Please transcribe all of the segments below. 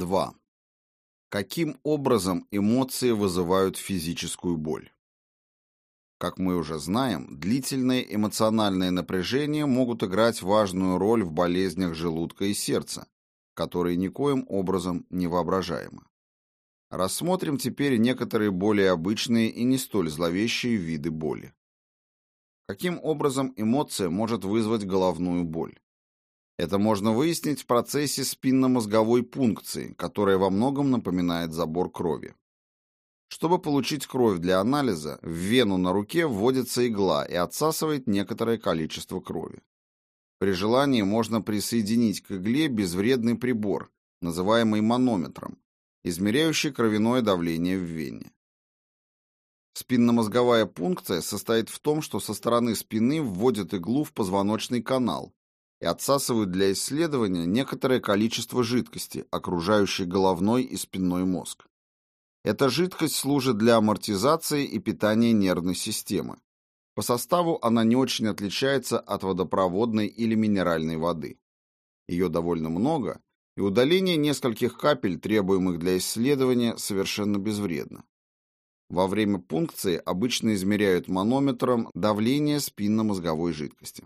2. Каким образом эмоции вызывают физическую боль? Как мы уже знаем, длительные эмоциональные напряжения могут играть важную роль в болезнях желудка и сердца, которые никоим образом не воображаемы. Рассмотрим теперь некоторые более обычные и не столь зловещие виды боли. Каким образом эмоция может вызвать головную боль? Это можно выяснить в процессе спинномозговой пункции, которая во многом напоминает забор крови. Чтобы получить кровь для анализа, в вену на руке вводится игла и отсасывает некоторое количество крови. При желании можно присоединить к игле безвредный прибор, называемый манометром, измеряющий кровяное давление в вене. Спинномозговая пункция состоит в том, что со стороны спины вводят иглу в позвоночный канал и отсасывают для исследования некоторое количество жидкости, окружающей головной и спинной мозг. Эта жидкость служит для амортизации и питания нервной системы. По составу она не очень отличается от водопроводной или минеральной воды. Ее довольно много, и удаление нескольких капель, требуемых для исследования, совершенно безвредно. Во время пункции обычно измеряют манометром давление спинномозговой жидкости.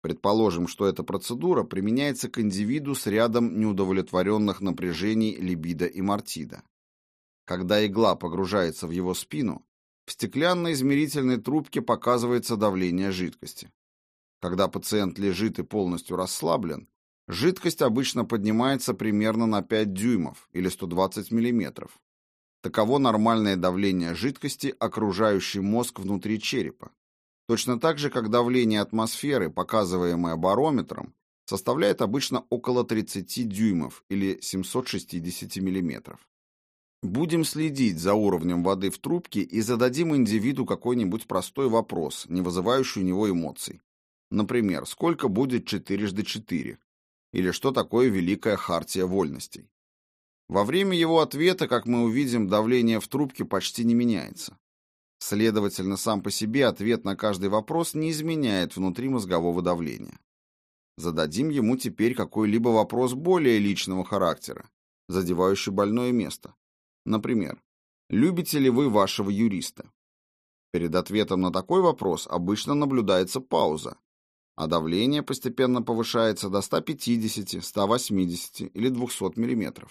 Предположим, что эта процедура применяется к индивиду с рядом неудовлетворенных напряжений либидо и мартида. Когда игла погружается в его спину, в стеклянной измерительной трубке показывается давление жидкости. Когда пациент лежит и полностью расслаблен, жидкость обычно поднимается примерно на 5 дюймов или 120 миллиметров. Таково нормальное давление жидкости, окружающий мозг внутри черепа. Точно так же, как давление атмосферы, показываемое барометром, составляет обычно около 30 дюймов или 760 миллиметров. Будем следить за уровнем воды в трубке и зададим индивиду какой-нибудь простой вопрос, не вызывающий у него эмоций. Например, сколько будет 4 жды 4? Или что такое Великая Хартия Вольностей? Во время его ответа, как мы увидим, давление в трубке почти не меняется. Следовательно, сам по себе ответ на каждый вопрос не изменяет внутримозгового давления. Зададим ему теперь какой-либо вопрос более личного характера, задевающий больное место. Например, любите ли вы вашего юриста? Перед ответом на такой вопрос обычно наблюдается пауза, а давление постепенно повышается до 150, 180 или 200 мм.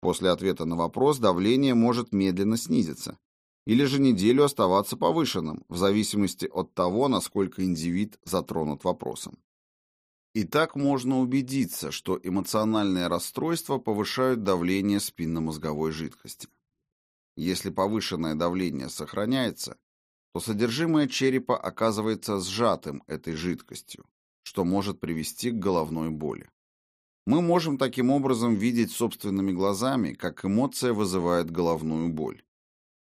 После ответа на вопрос давление может медленно снизиться, или же неделю оставаться повышенным, в зависимости от того, насколько индивид затронут вопросом. И так можно убедиться, что эмоциональные расстройства повышают давление спинномозговой жидкости. Если повышенное давление сохраняется, то содержимое черепа оказывается сжатым этой жидкостью, что может привести к головной боли. Мы можем таким образом видеть собственными глазами, как эмоция вызывает головную боль.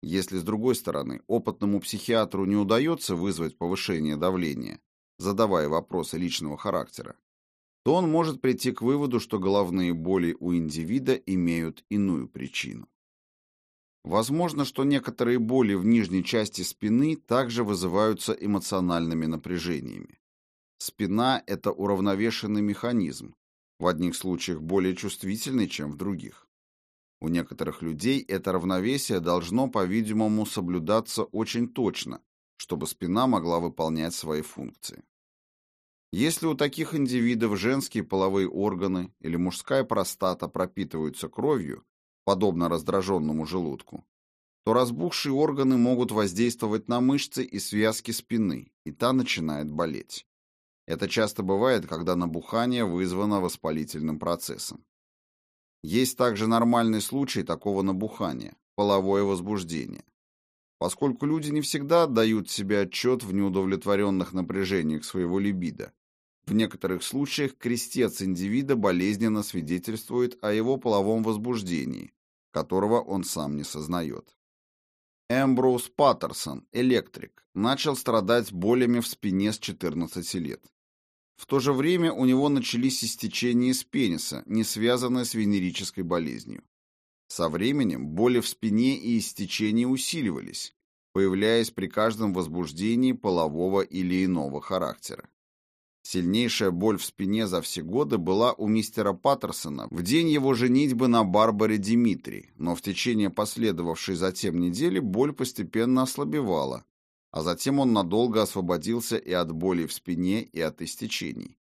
Если, с другой стороны, опытному психиатру не удается вызвать повышение давления, задавая вопросы личного характера, то он может прийти к выводу, что головные боли у индивида имеют иную причину. Возможно, что некоторые боли в нижней части спины также вызываются эмоциональными напряжениями. Спина – это уравновешенный механизм, в одних случаях более чувствительный, чем в других. У некоторых людей это равновесие должно, по-видимому, соблюдаться очень точно, чтобы спина могла выполнять свои функции. Если у таких индивидов женские половые органы или мужская простата пропитываются кровью, подобно раздраженному желудку, то разбухшие органы могут воздействовать на мышцы и связки спины, и та начинает болеть. Это часто бывает, когда набухание вызвано воспалительным процессом. Есть также нормальный случай такого набухания – половое возбуждение. Поскольку люди не всегда отдают себе отчет в неудовлетворенных напряжениях своего либидо, в некоторых случаях крестец индивида болезненно свидетельствует о его половом возбуждении, которого он сам не сознает. Эмброуз Паттерсон, электрик, начал страдать болями в спине с 14 лет. В то же время у него начались истечения из пениса, не связанные с венерической болезнью. Со временем боли в спине и истечения усиливались, появляясь при каждом возбуждении полового или иного характера. Сильнейшая боль в спине за все годы была у мистера Паттерсона в день его женитьбы на Барбаре Димитри, но в течение последовавшей затем недели боль постепенно ослабевала, а затем он надолго освободился и от боли в спине, и от истечений.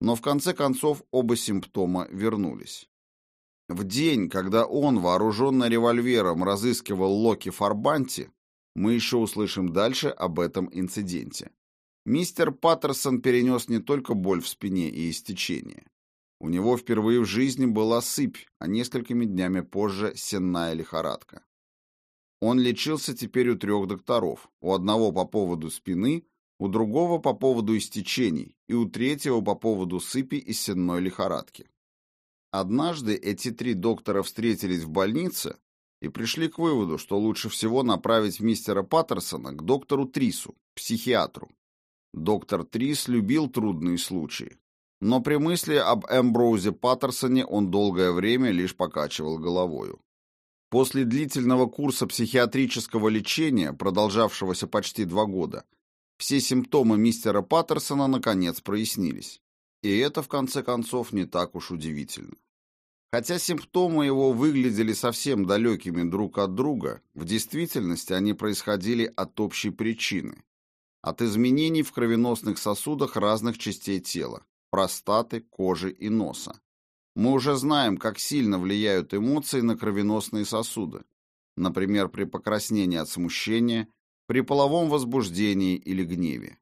Но в конце концов оба симптома вернулись. В день, когда он, вооруженный револьвером, разыскивал Локи Фарбанти, мы еще услышим дальше об этом инциденте. Мистер Паттерсон перенес не только боль в спине и истечение. У него впервые в жизни была сыпь, а несколькими днями позже сенная лихорадка. Он лечился теперь у трех докторов, у одного по поводу спины, у другого по поводу истечений и у третьего по поводу сыпи и сенной лихорадки. Однажды эти три доктора встретились в больнице и пришли к выводу, что лучше всего направить мистера Паттерсона к доктору Трису, психиатру. Доктор Трис любил трудные случаи, но при мысли об Эмброузе Паттерсоне он долгое время лишь покачивал головою. После длительного курса психиатрического лечения, продолжавшегося почти два года, все симптомы мистера Паттерсона наконец прояснились. И это, в конце концов, не так уж удивительно. Хотя симптомы его выглядели совсем далекими друг от друга, в действительности они происходили от общей причины, от изменений в кровеносных сосудах разных частей тела – простаты, кожи и носа. Мы уже знаем, как сильно влияют эмоции на кровеносные сосуды, например, при покраснении от смущения, при половом возбуждении или гневе.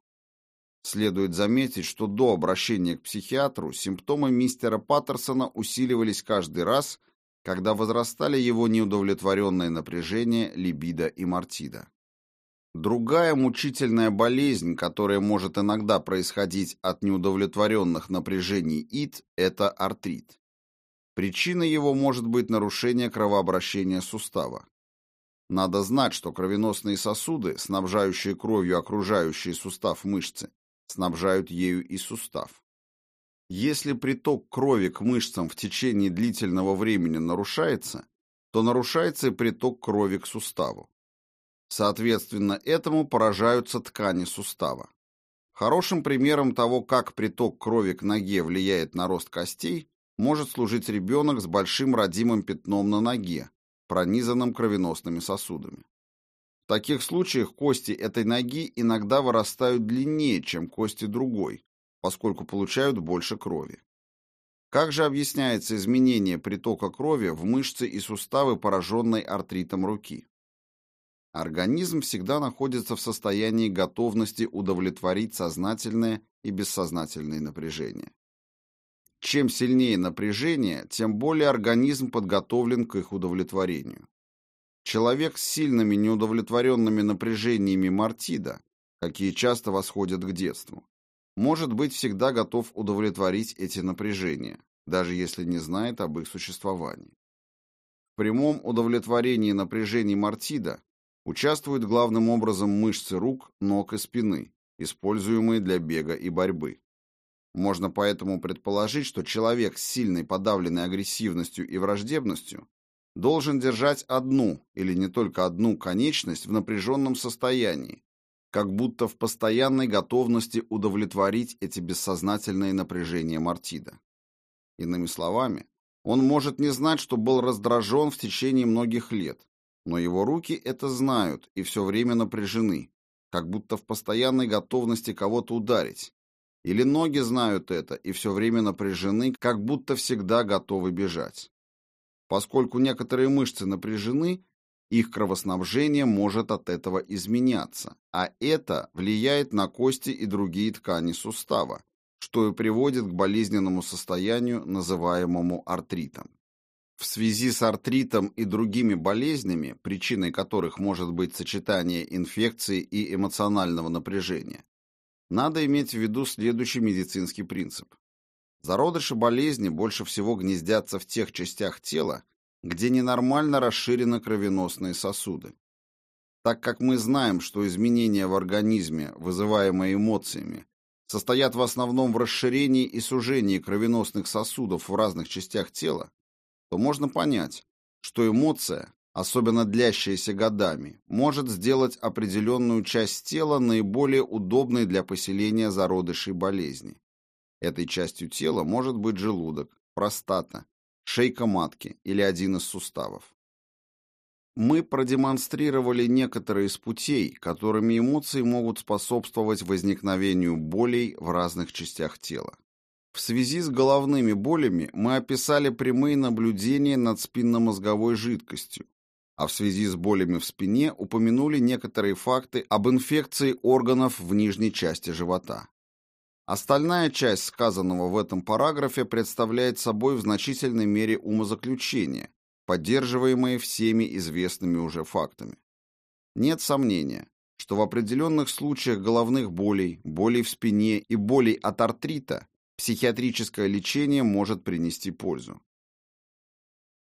Следует заметить, что до обращения к психиатру симптомы мистера Паттерсона усиливались каждый раз, когда возрастали его неудовлетворенное напряжение, либидо и мартида. Другая мучительная болезнь, которая может иногда происходить от неудовлетворенных напряжений ид, это артрит. Причиной его может быть нарушение кровообращения сустава. Надо знать, что кровеносные сосуды, снабжающие кровью окружающие сустав мышцы, снабжают ею и сустав. Если приток крови к мышцам в течение длительного времени нарушается, то нарушается и приток крови к суставу. Соответственно, этому поражаются ткани сустава. Хорошим примером того, как приток крови к ноге влияет на рост костей, может служить ребенок с большим родимым пятном на ноге, пронизанным кровеносными сосудами. В таких случаях кости этой ноги иногда вырастают длиннее, чем кости другой, поскольку получают больше крови. Как же объясняется изменение притока крови в мышцы и суставы, пораженной артритом руки? Организм всегда находится в состоянии готовности удовлетворить сознательное и бессознательное напряжение. Чем сильнее напряжение, тем более организм подготовлен к их удовлетворению. Человек с сильными неудовлетворенными напряжениями мартида, какие часто восходят к детству, может быть всегда готов удовлетворить эти напряжения, даже если не знает об их существовании. В прямом удовлетворении напряжений мартида Участвуют главным образом мышцы рук, ног и спины, используемые для бега и борьбы. Можно поэтому предположить, что человек с сильной подавленной агрессивностью и враждебностью должен держать одну или не только одну конечность в напряженном состоянии, как будто в постоянной готовности удовлетворить эти бессознательные напряжения Мартида. Иными словами, он может не знать, что был раздражен в течение многих лет, но его руки это знают и все время напряжены, как будто в постоянной готовности кого-то ударить. Или ноги знают это и все время напряжены, как будто всегда готовы бежать. Поскольку некоторые мышцы напряжены, их кровоснабжение может от этого изменяться, а это влияет на кости и другие ткани сустава, что и приводит к болезненному состоянию, называемому артритом. В связи с артритом и другими болезнями, причиной которых может быть сочетание инфекции и эмоционального напряжения, надо иметь в виду следующий медицинский принцип. Зародыши болезни больше всего гнездятся в тех частях тела, где ненормально расширены кровеносные сосуды. Так как мы знаем, что изменения в организме, вызываемые эмоциями, состоят в основном в расширении и сужении кровеносных сосудов в разных частях тела, то можно понять, что эмоция, особенно длящаяся годами, может сделать определенную часть тела наиболее удобной для поселения зародышей болезни. Этой частью тела может быть желудок, простата, шейка матки или один из суставов. Мы продемонстрировали некоторые из путей, которыми эмоции могут способствовать возникновению болей в разных частях тела. В связи с головными болями мы описали прямые наблюдения над спинномозговой жидкостью, а в связи с болями в спине упомянули некоторые факты об инфекции органов в нижней части живота. Остальная часть сказанного в этом параграфе представляет собой в значительной мере умозаключения, поддерживаемые всеми известными уже фактами. Нет сомнения, что в определенных случаях головных болей, болей в спине и болей от артрита психиатрическое лечение может принести пользу.